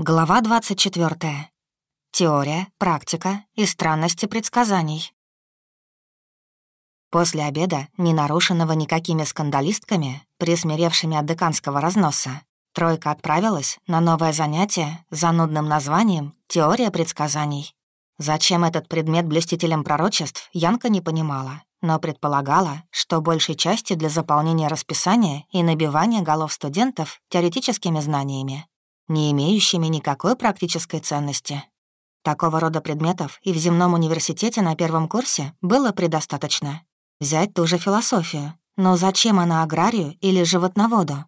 Глава 24. Теория, практика и странности предсказаний. После обеда, не нарушенного никакими скандалистками, присмиревшими от деканского разноса, тройка отправилась на новое занятие с занудным названием «Теория предсказаний». Зачем этот предмет блюстителям пророчеств, Янка не понимала, но предполагала, что большей частью для заполнения расписания и набивания голов студентов теоретическими знаниями не имеющими никакой практической ценности. Такого рода предметов и в земном университете на первом курсе было предостаточно. Взять ту же философию. Но зачем она аграрию или животноводу?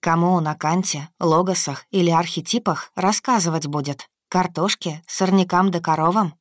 Кому на Канте, логосах или архетипах рассказывать будет? Картошке, сорнякам да коровам?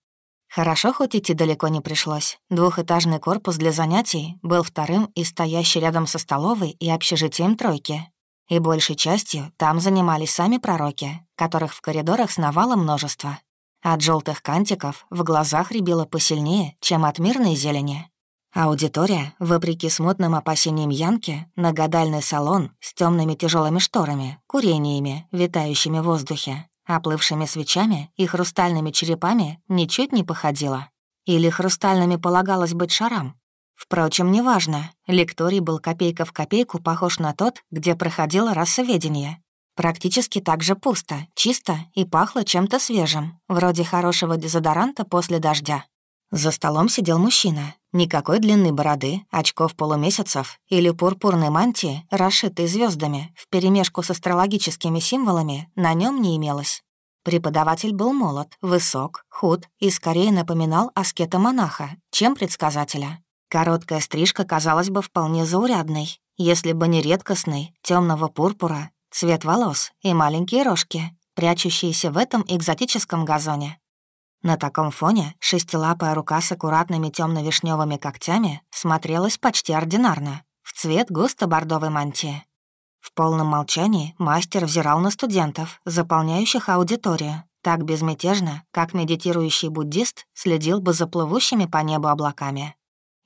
Хорошо, хоть идти далеко не пришлось. Двухэтажный корпус для занятий был вторым и стоящий рядом со столовой и общежитием тройки. И большей частью там занимались сами пророки, которых в коридорах сновало множество. От желтых кантиков в глазах рябило посильнее, чем от мирной зелени. Аудитория, вопреки смутным опасениям Янки, на гадальный салон с темными тяжелыми шторами, курениями, витающими в воздухе, оплывшими свечами и хрустальными черепами ничуть не походила. Или хрустальными полагалось быть шарам, Впрочем, неважно. Лекторий был копейка в копейку похож на тот, где проходило расоведение. Практически так же пусто, чисто и пахло чем-то свежим, вроде хорошего дезодоранта после дождя. За столом сидел мужчина. Никакой длинной бороды, очков полумесяцев или пурпурной мантии, расшитой звездами, вперемешку с астрологическими символами, на нем не имелось. Преподаватель был молод, высок, худ и скорее напоминал аскета-монаха, чем предсказателя. Короткая стрижка казалась бы вполне заурядной, если бы не редкостный, темного пурпура, цвет волос и маленькие рожки, прячущиеся в этом экзотическом газоне. На таком фоне шестилапая рука с аккуратными темно вишневыми когтями смотрелась почти ординарно, в цвет густо-бордовой мантии. В полном молчании мастер взирал на студентов, заполняющих аудиторию, так безмятежно, как медитирующий буддист следил бы за плывущими по небу облаками.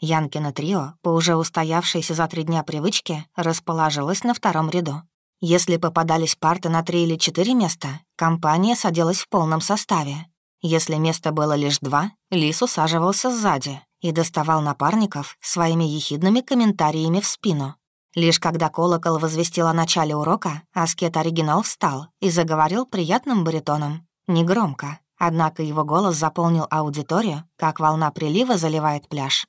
Янкино трио, по уже устоявшейся за три дня привычке, расположилось на втором ряду. Если попадались парты на три или четыре места, компания садилась в полном составе. Если места было лишь два, Лис усаживался сзади и доставал напарников своими ехидными комментариями в спину. Лишь когда колокол возвестил о начале урока, аскет-оригинал встал и заговорил приятным баритоном. Негромко, однако его голос заполнил аудиторию, как волна прилива заливает пляж.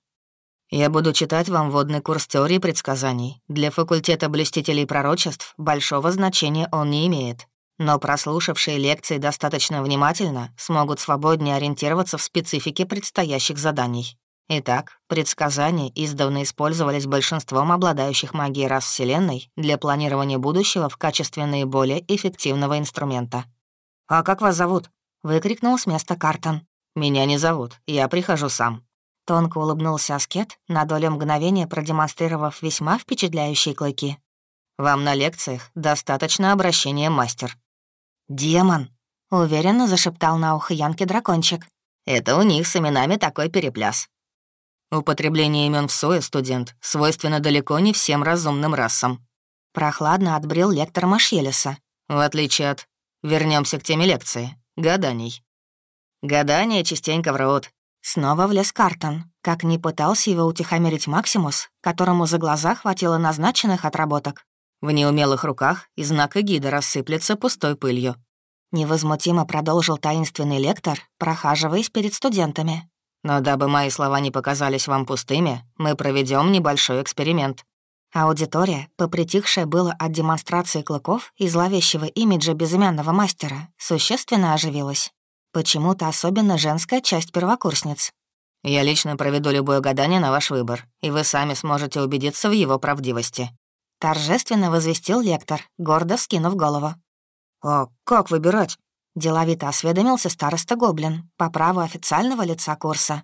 Я буду читать вам водный курс теории предсказаний. Для факультета блюстителей пророчеств большого значения он не имеет. Но прослушавшие лекции достаточно внимательно смогут свободнее ориентироваться в специфике предстоящих заданий. Итак, предсказания издавна использовались большинством обладающих магией рас Вселенной для планирования будущего в качестве наиболее эффективного инструмента. «А как вас зовут?» — выкрикнул с места Картон. «Меня не зовут, я прихожу сам. Тонко улыбнулся Аскет, на долю мгновения продемонстрировав весьма впечатляющие клыки. «Вам на лекциях достаточно обращения мастер». «Демон!» — уверенно зашептал на ухо Янки дракончик. «Это у них с именами такой перепляс». Употребление имен в СОЭ, студент, свойственно далеко не всем разумным расам. Прохладно отбрил лектор Машелеса. В отличие от... Вернемся к теме лекции. Гаданий. Гадания частенько врут, Снова влез Картон, как не пытался его утихомирить Максимус, которому за глаза хватило назначенных отработок. В неумелых руках и знак эгида рассыплется пустой пылью. Невозмутимо продолжил таинственный лектор, прохаживаясь перед студентами. Но дабы мои слова не показались вам пустыми, мы проведем небольшой эксперимент. Аудитория, попритихшая было от демонстрации клыков и зловещего имиджа безымянного мастера, существенно оживилась. Почему-то особенно женская часть первокурсниц. Я лично проведу любое гадание на ваш выбор, и вы сами сможете убедиться в его правдивости. Торжественно возвестил лектор, гордо вскинув голову. «А как выбирать?» Деловито осведомился староста Гоблин по праву официального лица курса.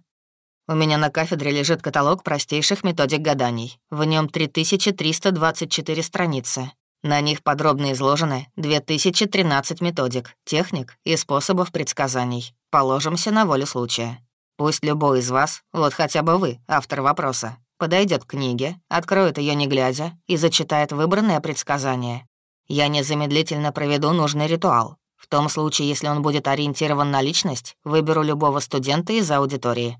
«У меня на кафедре лежит каталог простейших методик гаданий. В нем 3324 страницы. На них подробно изложены 2013 методик, техник и способов предсказаний. Положимся на волю случая. Пусть любой из вас, вот хотя бы вы, автор вопроса, подойдет к книге, откроет ее не глядя и зачитает выбранное предсказание. Я незамедлительно проведу нужный ритуал. В том случае, если он будет ориентирован на личность, выберу любого студента из аудитории».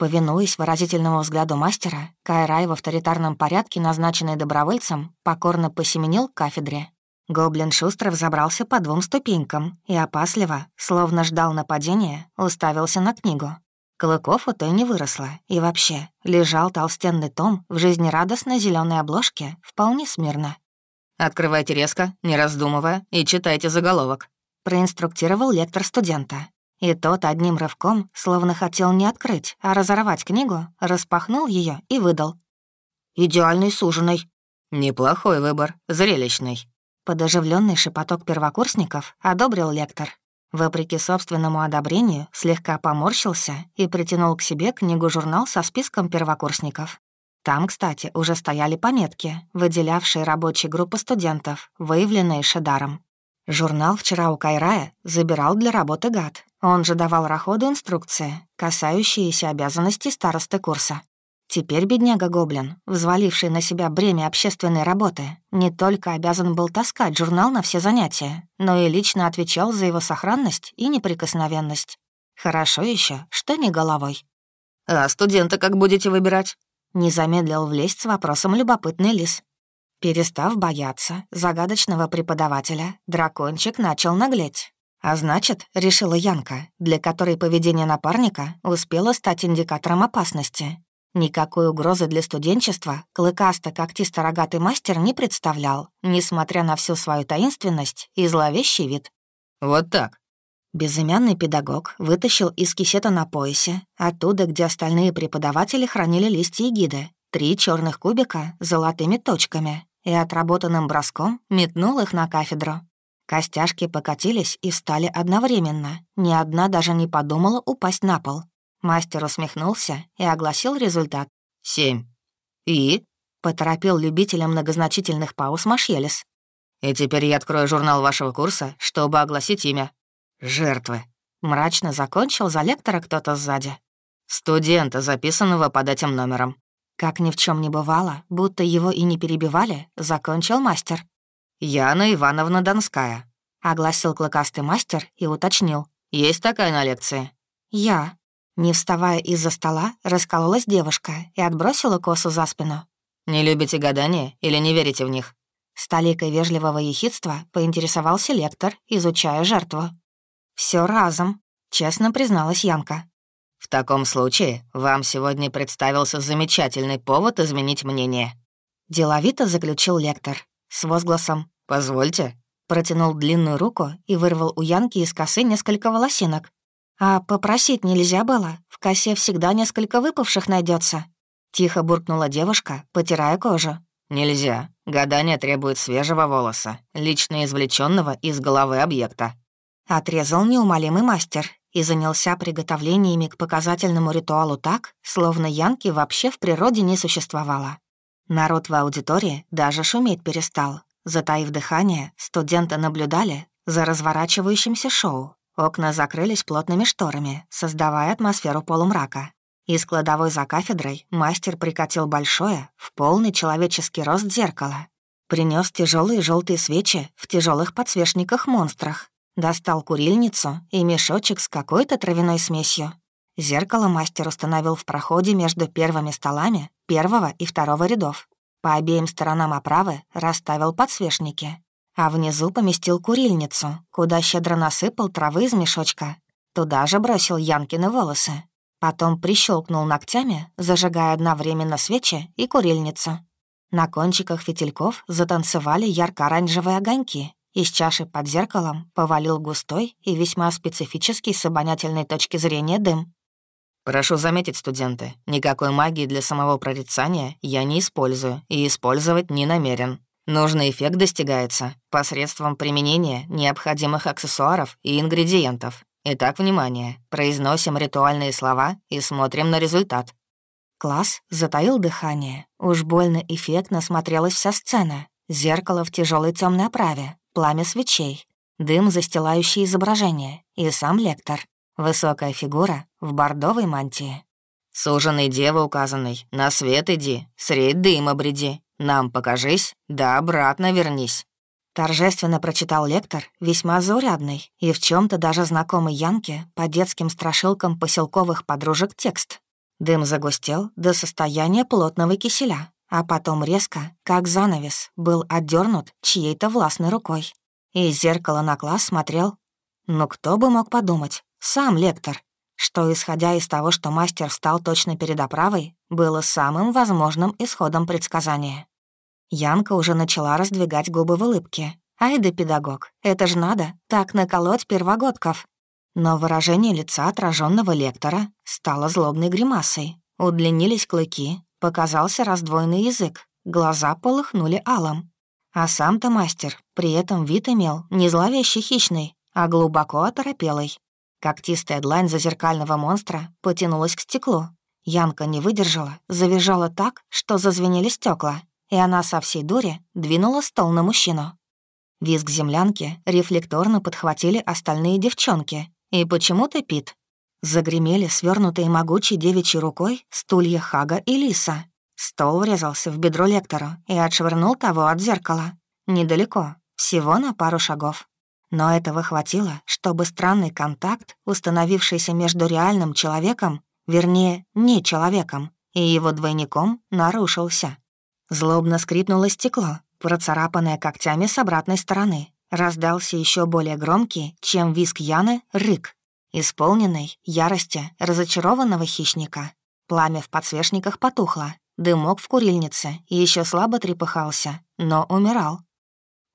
Повинуясь выразительному взгляду мастера, Кайрай в авторитарном порядке, назначенный добровольцем, покорно посеменил к кафедре. Гоблин шустро взобрался по двум ступенькам и опасливо, словно ждал нападения, уставился на книгу. Клыков у той не выросло, и вообще, лежал толстенный том в жизнерадостной зеленой обложке вполне смирно. «Открывайте резко, не раздумывая, и читайте заголовок», — проинструктировал лектор студента. И тот одним рывком, словно хотел не открыть, а разорвать книгу, распахнул ее и выдал. «Идеальный суженый». «Неплохой выбор, зрелищный». Под оживленный шепоток первокурсников одобрил лектор. Вопреки собственному одобрению, слегка поморщился и притянул к себе книгу-журнал со списком первокурсников. Там, кстати, уже стояли пометки, выделявшие рабочие группы студентов, выявленные Шедаром. Журнал вчера у Кайрая забирал для работы гад. Он же давал Раходу инструкции, касающиеся обязанностей старосты курса. Теперь бедняга-гоблин, взваливший на себя бремя общественной работы, не только обязан был таскать журнал на все занятия, но и лично отвечал за его сохранность и неприкосновенность. Хорошо еще, что не головой. «А студента как будете выбирать?» Не замедлил влезть с вопросом любопытный лис. Перестав бояться загадочного преподавателя, дракончик начал наглеть. А значит, решила Янка, для которой поведение напарника успело стать индикатором опасности. Никакой угрозы для студенчества клыкасто-когтисто-рогатый мастер не представлял, несмотря на всю свою таинственность и зловещий вид. «Вот так», Безымянный педагог вытащил из кисета на поясе, оттуда, где остальные преподаватели хранили листья и гиды, три черных кубика с золотыми точками и отработанным броском метнул их на кафедру. Костяшки покатились и встали одновременно. Ни одна даже не подумала упасть на пол. Мастер усмехнулся и огласил результат. «Семь». «И?» — поторопил любителя многозначительных пауз Машелес. «И теперь я открою журнал вашего курса, чтобы огласить имя «Жертвы». Мрачно закончил за лектора кто-то сзади. «Студента, записанного под этим номером». Как ни в чем не бывало, будто его и не перебивали, закончил мастер. «Яна Ивановна Донская», — огласил клыкастый мастер и уточнил. «Есть такая на лекции?» «Я». Не вставая из-за стола, раскололась девушка и отбросила косу за спину. «Не любите гадания или не верите в них?» С толикой вежливого ехидства поинтересовался лектор, изучая жертву. Все разом», — честно призналась Янка. «В таком случае вам сегодня представился замечательный повод изменить мнение». Деловито заключил лектор с возгласом «Позвольте». Протянул длинную руку и вырвал у Янки из косы несколько волосинок. «А попросить нельзя было? В косе всегда несколько выпавших найдется. Тихо буркнула девушка, потирая кожу. «Нельзя. Гадание требует свежего волоса, лично извлеченного из головы объекта. Отрезал неумолимый мастер и занялся приготовлениями к показательному ритуалу так, словно Янки вообще в природе не существовало. Народ в аудитории даже шуметь перестал. Затаив дыхание, студенты наблюдали за разворачивающимся шоу. Окна закрылись плотными шторами, создавая атмосферу полумрака. Из кладовой за кафедрой мастер прикатил большое, в полный человеческий рост зеркало. Принес тяжелые желтые свечи в тяжелых подсвечниках-монстрах, Достал курильницу и мешочек с какой-то травяной смесью. Зеркало мастер установил в проходе между первыми столами первого и второго рядов. По обеим сторонам оправы расставил подсвечники, а внизу поместил курильницу, куда щедро насыпал травы из мешочка. Туда же бросил Янкины волосы. Потом прищелкнул ногтями, зажигая одновременно свечи и курильницу. На кончиках фитильков затанцевали ярко-оранжевые огоньки, из чаши под зеркалом повалил густой и весьма специфический с обонятельной точки зрения дым. «Прошу заметить, студенты, никакой магии для самого прорицания я не использую и использовать не намерен. Нужный эффект достигается посредством применения необходимых аксессуаров и ингредиентов. Итак, внимание, произносим ритуальные слова и смотрим на результат». Класс затаил дыхание. Уж больно эффектно смотрелась вся сцена. Зеркало в тяжелой темной оправе, пламя свечей, дым, застилающий изображение, и сам лектор. Высокая фигура в бордовой мантии. «Суженый дева указанный, на свет иди, средь дыма бреди, нам покажись, да обратно вернись». Торжественно прочитал лектор, весьма заурядный и в чем то даже знакомый Янке по детским страшилкам поселковых подружек текст. Дым загустел до состояния плотного киселя, а потом резко, как занавес, был отдернут чьей-то властной рукой. Из зеркала на класс смотрел... Ну кто бы мог подумать, сам лектор, что, исходя из того, что мастер встал точно перед оправой, было самым возможным исходом предсказания. Янка уже начала раздвигать губы в улыбке. «Ай да педагог, это ж надо, так наколоть первогодков!» Но выражение лица отраженного лектора стало злобной гримасой. Удлинились клыки, показался раздвоенный язык, глаза полыхнули алом. А сам-то мастер при этом вид имел не зловещий хищный, а глубоко оторопелый. Когтистая длань зазеркального монстра потянулась к стеклу. Янка не выдержала, завизжала так, что зазвенели стекла, и она со всей дури двинула стол на мужчину. Визг землянки рефлекторно подхватили остальные девчонки, и почему-то Пит. Загремели свернутые могучей девичьей рукой стулья Хага и Лиса. Стол врезался в бедро лектору и отшвырнул того от зеркала. Недалеко, всего на пару шагов. Но этого хватило, чтобы странный контакт, установившийся между реальным человеком, вернее, не человеком, и его двойником, нарушился. Злобно скрипнуло стекло, процарапанное когтями с обратной стороны. Раздался еще более громкий, чем виск Яны, рык, исполненный ярости разочарованного хищника. Пламя в подсвечниках потухло, дымок в курильнице еще слабо трепыхался, но умирал.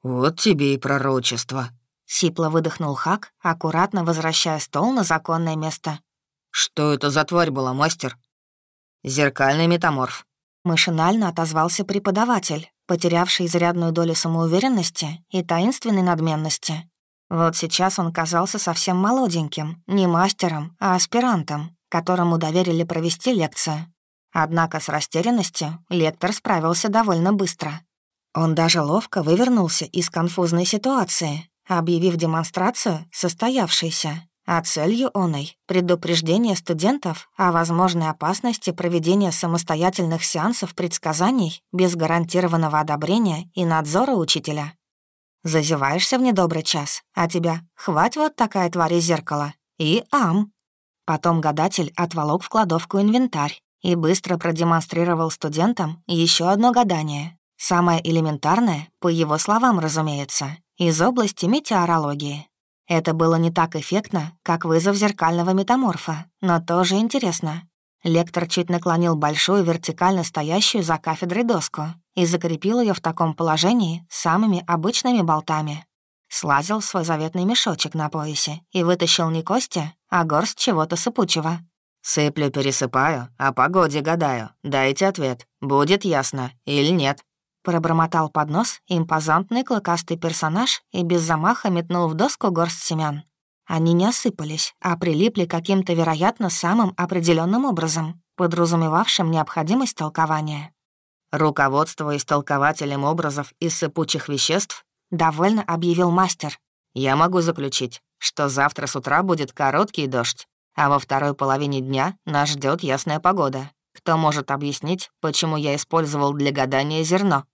«Вот тебе и пророчество», — сипло выдохнул Хак, аккуратно возвращая стол на законное место. «Что это за тварь была, мастер?» «Зеркальный метаморф», Машинально отозвался преподаватель, потерявший изрядную долю самоуверенности и таинственной надменности. Вот сейчас он казался совсем молоденьким, не мастером, а аспирантом, которому доверили провести лекцию. Однако с растерянностью лектор справился довольно быстро. Он даже ловко вывернулся из конфузной ситуации, объявив демонстрацию состоявшейся а целью оной — предупреждение студентов о возможной опасности проведения самостоятельных сеансов предсказаний без гарантированного одобрения и надзора учителя. Зазеваешься в недобрый час, а тебя «хвать вот такая тварь зеркала» и «ам». Потом гадатель отволок в кладовку инвентарь и быстро продемонстрировал студентам еще одно гадание. Самое элементарное, по его словам, разумеется, из области метеорологии. Это было не так эффектно, как вызов зеркального метаморфа, но тоже интересно. Лектор чуть наклонил большую вертикально стоящую за кафедрой доску и закрепил ее в таком положении самыми обычными болтами. Слазил в свой заветный мешочек на поясе и вытащил не кости, а горсть чего-то сыпучего. «Сыплю-пересыпаю, о погоде гадаю. Дайте ответ, будет ясно или нет». Пробормотал под нос импозантный клыкастый персонаж и без замаха метнул в доску горсть семян. Они не осыпались, а прилипли каким-то, вероятно, самым определенным образом, подразумевавшим необходимость толкования. Руководствуясь толкователем образов из сыпучих веществ, довольно объявил мастер. Я могу заключить, что завтра с утра будет короткий дождь, а во второй половине дня нас ждет ясная погода. Кто может объяснить, почему я использовал для гадания зерно?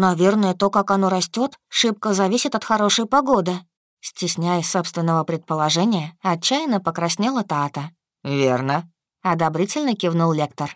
«Наверное, то, как оно растет, шибко зависит от хорошей погоды». Стесняясь собственного предположения, отчаянно покраснела Таата. «Верно», — одобрительно кивнул лектор.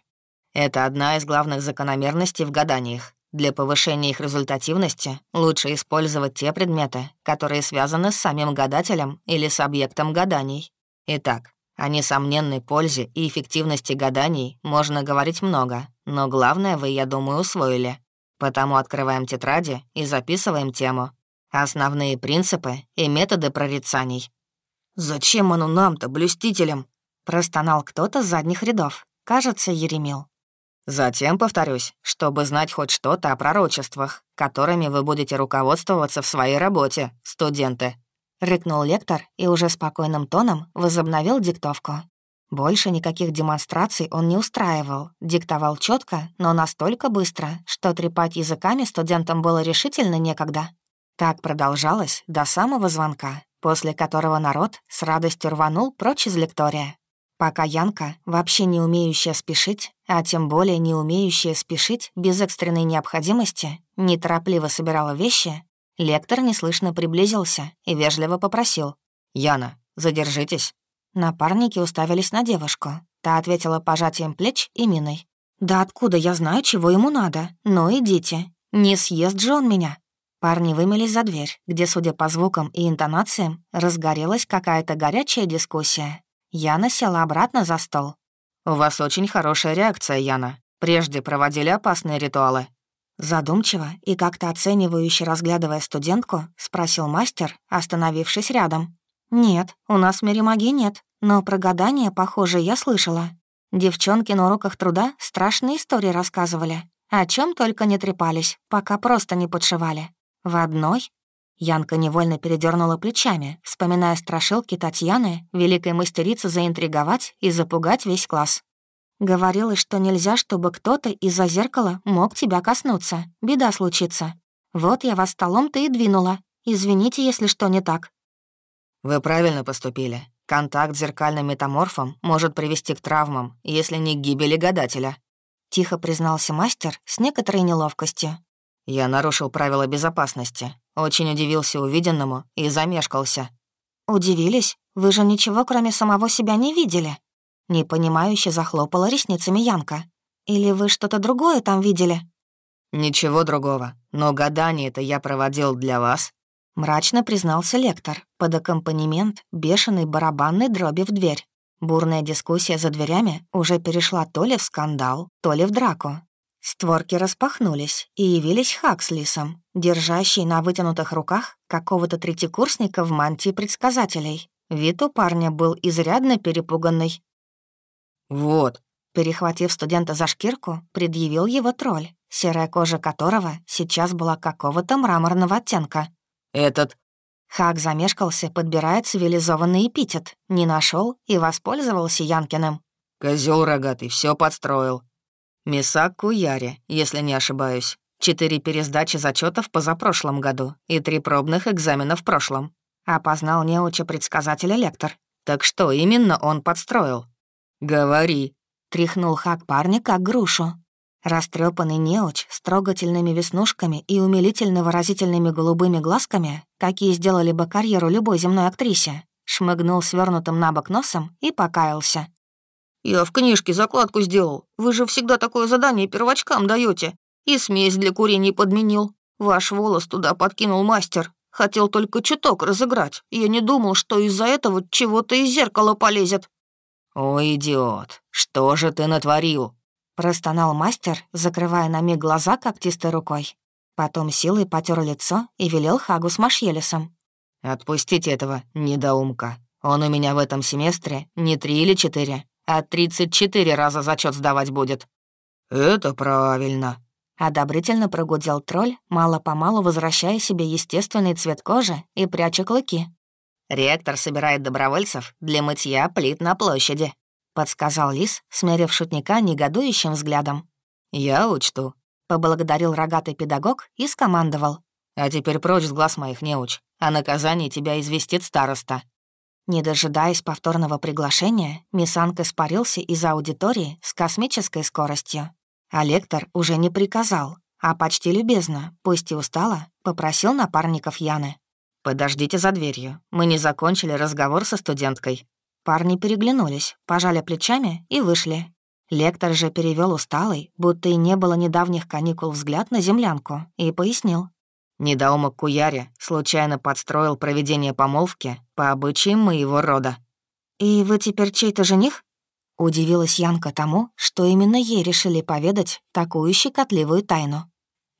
«Это одна из главных закономерностей в гаданиях. Для повышения их результативности лучше использовать те предметы, которые связаны с самим гадателем или с объектом гаданий. Итак, о несомненной пользе и эффективности гаданий можно говорить много, но главное вы, я думаю, усвоили. Потому открываем тетради и записываем тему. Основные принципы и методы прорицаний. «Зачем оно нам-то, блюстителям?» — простонал кто-то с задних рядов. Кажется, Еремил. Затем повторюсь, чтобы знать хоть что-то о пророчествах, которыми вы будете руководствоваться в своей работе, студенты. Рыкнул лектор и уже спокойным тоном возобновил диктовку. Больше никаких демонстраций он не устраивал, диктовал четко, но настолько быстро, что трепать языками студентам было решительно некогда. Так продолжалось до самого звонка, после которого народ с радостью рванул прочь из лектория. Пока Янка, вообще не умеющая спешить, а тем более не умеющая спешить без экстренной необходимости, неторопливо собирала вещи, Лектор неслышно приблизился и вежливо попросил. «Яна, задержитесь». Напарники уставились на девушку. Та ответила пожатием плеч и миной. «Да откуда я знаю, чего ему надо? Ну, идите. Не съест же он меня». Парни вымелись за дверь, где, судя по звукам и интонациям, разгорелась какая-то горячая дискуссия. Яна села обратно за стол. «У вас очень хорошая реакция, Яна. Прежде проводили опасные ритуалы». Задумчиво и как-то оценивающе разглядывая студентку, спросил мастер, остановившись рядом. «Нет, у нас в мире магии нет, но про гадания, похоже, я слышала. Девчонки на уроках труда страшные истории рассказывали, о чем только не трепались, пока просто не подшивали. В одной Янка невольно передернула плечами, вспоминая страшилки Татьяны, великой мастерицы заинтриговать и запугать весь класс. Говорилось, что нельзя, чтобы кто-то из-за зеркала мог тебя коснуться. Беда случится. Вот я вас столом-то и двинула. Извините, если что не так. Вы правильно поступили. Контакт с зеркальным метаморфом может привести к травмам, если не к гибели гадателя. Тихо признался мастер с некоторой неловкостью. Я нарушил правила безопасности, очень удивился увиденному и замешкался. «Удивились? Вы же ничего, кроме самого себя, не видели?» Непонимающе захлопала ресницами Янка. «Или вы что-то другое там видели?» «Ничего другого. Но гадание-то я проводил для вас». Мрачно признался лектор под аккомпанемент бешеной барабанной дроби в дверь. Бурная дискуссия за дверями уже перешла то ли в скандал, то ли в драку. Створки распахнулись, и явились Хак с Лисом, держащий на вытянутых руках какого-то третьекурсника в мантии предсказателей. Вид у парня был изрядно перепуганный. «Вот», перехватив студента за шкирку, предъявил его тролль, серая кожа которого сейчас была какого-то мраморного оттенка. «Этот...» Хак замешкался, подбирая цивилизованный эпитет, не нашел и воспользовался Янкиным. Козел рогатый все подстроил. Мисак Куяри, если не ошибаюсь. Четыре пересдачи зачетов позапрошлом году и три пробных экзамена в прошлом. Опознал неуча предсказателя лектор. Так что именно он подстроил? «Говори», — тряхнул Хак парня как грушу. Растрепанный неуч с трогательными веснушками и умилительно выразительными голубыми глазками, какие сделали бы карьеру любой земной актрисе, шмыгнул свернутым на бок носом и покаялся. «Я в книжке закладку сделал. Вы же всегда такое задание первочкам даете. И смесь для курений подменил. Ваш волос туда подкинул мастер. Хотел только чуток разыграть. Я не думал, что из-за этого чего-то из зеркала полезет». «О, идиот, что же ты натворил?» Простонал мастер, закрывая на миг глаза когтистой рукой. Потом силой потер лицо и велел Хагу с Машьелесом. «Отпустите этого недоумка. Он у меня в этом семестре не три или четыре, а 34 раза зачет сдавать будет». «Это правильно», — одобрительно прогудел тролль, мало-помалу возвращая себе естественный цвет кожи и пряча клыки. «Ректор собирает добровольцев для мытья плит на площади», — подсказал Лис, смерив шутника негодующим взглядом. «Я учту», — поблагодарил рогатый педагог и скомандовал. «А теперь прочь с глаз моих не уч. О наказании тебя известит староста». Не дожидаясь повторного приглашения, Мисанг испарился из аудитории с космической скоростью. А лектор уже не приказал, а почти любезно, пусть и устало, попросил напарников Яны. «Подождите за дверью, мы не закончили разговор со студенткой». Парни переглянулись, пожали плечами и вышли. Лектор же перевел усталый, будто и не было недавних каникул взгляд на землянку, и пояснил. Недоумок Куяри случайно подстроил проведение помолвки по обычаям моего рода. «И вы теперь чей-то жених?» Удивилась Янка тому, что именно ей решили поведать такую щекотливую тайну.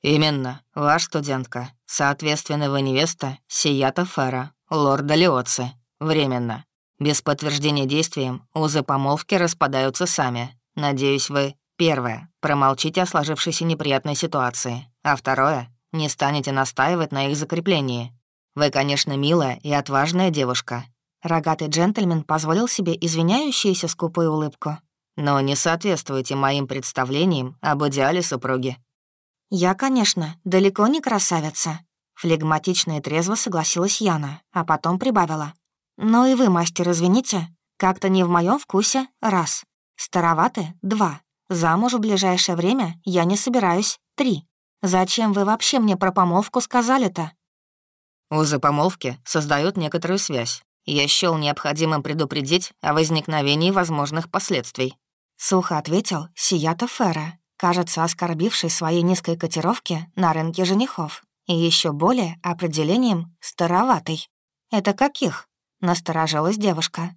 «Именно, ваш студентка. Соответственно, вы невеста Сията Фера, лорда Леоци. Временно. Без подтверждения действием узы помолвки распадаются сами. Надеюсь, вы, первое, промолчите о сложившейся неприятной ситуации, а второе, не станете настаивать на их закреплении. Вы, конечно, милая и отважная девушка». Рогатый джентльмен позволил себе извиняющуюся скупую улыбку. «Но не соответствуете моим представлениям об идеале супруги». «Я, конечно, далеко не красавица», — флегматично и трезво согласилась Яна, а потом прибавила. «Но и вы, мастер, извините, как-то не в моем вкусе, раз. Староваты, два. Замуж в ближайшее время я не собираюсь, три. Зачем вы вообще мне про помолвку сказали-то?» Узы помолвки создают некоторую связь. Я счёл необходимым предупредить о возникновении возможных последствий. Сухо ответил Сията Фера, кажется, оскорбивший своей низкой котировки на рынке женихов и еще более определением «староватый». «Это каких?» — насторожилась девушка.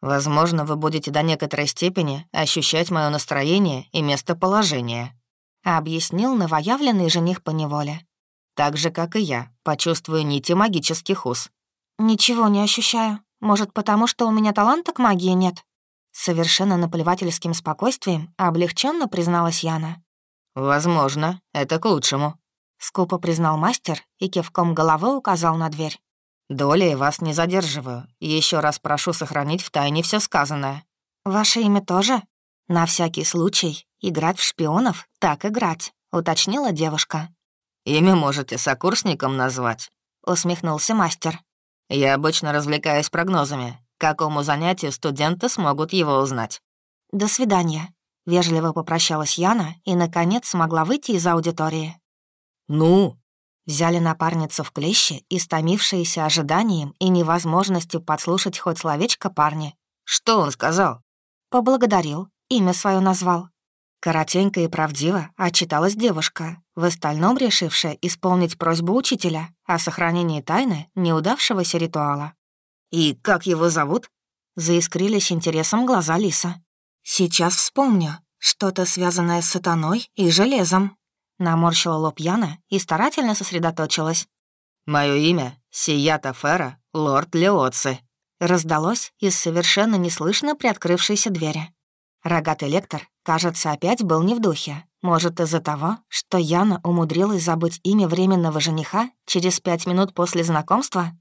«Возможно, вы будете до некоторой степени ощущать мое настроение и местоположение», — объяснил новоявленный жених по неволе. «Так же, как и я, почувствую нити магических уз». «Ничего не ощущаю. Может, потому что у меня таланта к магии нет?» Совершенно наплевательским спокойствием облегченно призналась Яна. «Возможно, это к лучшему», — скупо признал мастер и кивком головы указал на дверь. «Долей вас не задерживаю. Еще раз прошу сохранить в тайне все сказанное». «Ваше имя тоже?» «На всякий случай. Играть в шпионов — так играть», — уточнила девушка. «Имя можете сокурсником назвать», — усмехнулся мастер. «Я обычно развлекаюсь прогнозами. К какому занятию студенты смогут его узнать?» «До свидания», — вежливо попрощалась Яна и, наконец, смогла выйти из аудитории. «Ну?» Взяли напарницу в клещи, истомившиеся ожиданием и невозможностью подслушать хоть словечко парни. «Что он сказал?» «Поблагодарил, имя свое назвал». Коротенько и правдиво отчиталась девушка, в остальном решившая исполнить просьбу учителя о сохранении тайны неудавшегося ритуала. «И как его зовут?» Заискрились интересом глаза Лиса. «Сейчас вспомню. Что-то связанное с сатаной и железом». Наморщила лоб Яна и старательно сосредоточилась. «Мое имя — Сията Фера, лорд Леоци», раздалось из совершенно неслышно приоткрывшейся двери. Рогатый лектор, кажется, опять был не в духе. Может, из-за того, что Яна умудрилась забыть имя временного жениха через пять минут после знакомства?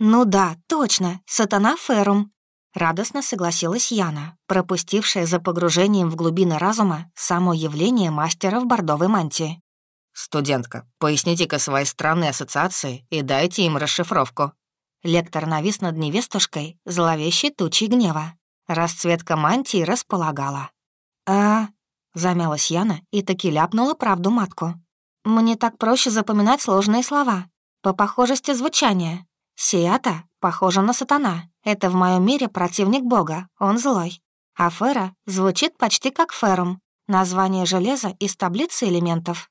«Ну да, точно, сатана Ферум», — радостно согласилась Яна, пропустившая за погружением в глубины разума само явление мастера в бордовой мантии. «Студентка, поясните-ка свои странные ассоциации и дайте им расшифровку». Лектор навис над невестушкой, зловещей тучей гнева. Расцветка мантии располагала. «А...» — замялась Яна и таки ляпнула правду матку. «Мне так проще запоминать сложные слова. По похожести звучания. Сиата похожа на сатана. Это в моем мире противник бога, он злой. А Фера звучит почти как Ферум, название железа из таблицы элементов.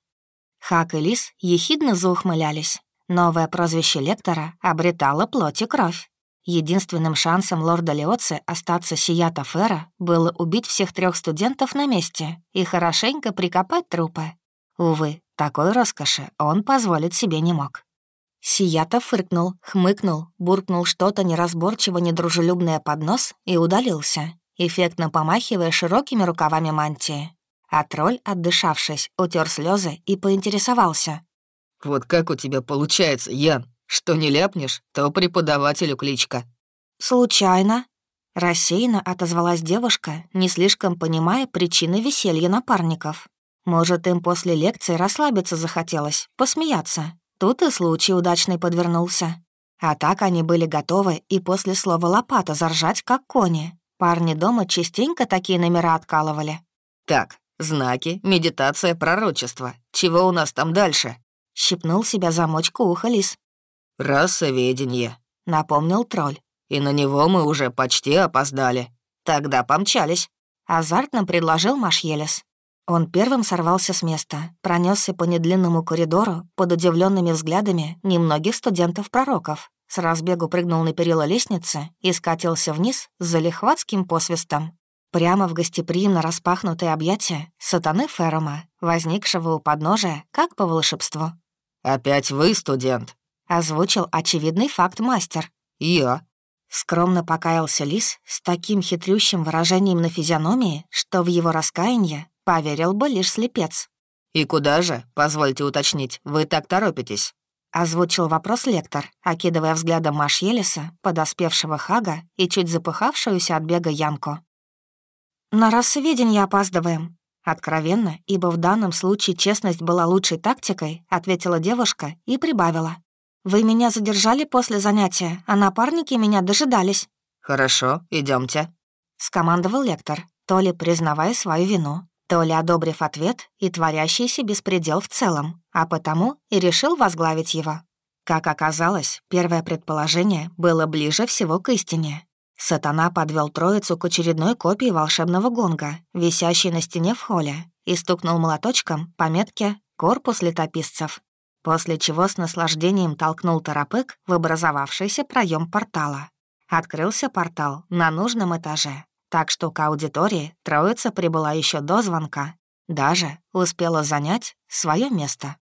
Хак и Лис ехидно заухмылялись. Новое прозвище лектора обретало плоть и кровь. Единственным шансом лорда Леоци остаться Сията Фера было убить всех трех студентов на месте и хорошенько прикопать трупы. Увы, такой роскоши он позволить себе не мог. Сията фыркнул, хмыкнул, буркнул что-то неразборчиво недружелюбное под нос и удалился, эффектно помахивая широкими рукавами мантии. А тролль, отдышавшись, утер слезы и поинтересовался. «Вот как у тебя получается, Ян? Что не ляпнешь, то преподавателю кличка». «Случайно», — рассеянно отозвалась девушка, не слишком понимая причины веселья напарников. Может, им после лекции расслабиться захотелось, посмеяться, Тут и случай удачный подвернулся. А так они были готовы и после слова «лопата» заржать, как кони. Парни дома частенько такие номера откалывали. «Так, знаки, медитация, пророчество. Чего у нас там дальше?» Щипнул себя замочку уха лис. «Расоведение», — напомнил тролль. «И на него мы уже почти опоздали. Тогда помчались», — азартно предложил Машелес. Он первым сорвался с места, пронесся по недлинному коридору под удивленными взглядами немногих студентов-пророков, с разбегу прыгнул на перила лестницы и скатился вниз с залихватским посвистом. Прямо в гостеприимно распахнутые объятия сатаны Ферома, возникшего у подножия, как по волшебству. «Опять вы, студент?» — озвучил очевидный факт мастер. «Я». Скромно покаялся Лис с таким хитрющим выражением на физиономии, что в его раскаяние Поверил бы лишь слепец. «И куда же, позвольте уточнить, вы так торопитесь?» Озвучил вопрос лектор, окидывая взглядом Маш Елиса, подоспевшего Хага и чуть запыхавшуюся от бега Янку. «На рассведенье опаздываем», Откровенно, ибо в данном случае честность была лучшей тактикой, ответила девушка и прибавила. «Вы меня задержали после занятия, а напарники меня дожидались». «Хорошо, идемте, скомандовал лектор, то ли признавая свою вину, то ли одобрив ответ и творящийся беспредел в целом, а потому и решил возглавить его. Как оказалось, первое предположение было ближе всего к истине. Сатана подвел троицу к очередной копии волшебного гонга, висящей на стене в холле, и стукнул молоточком по метке «Корпус летописцев», после чего с наслаждением толкнул торопык в образовавшийся проем портала. Открылся портал на нужном этаже, так что к аудитории троица прибыла еще до звонка, даже успела занять свое место.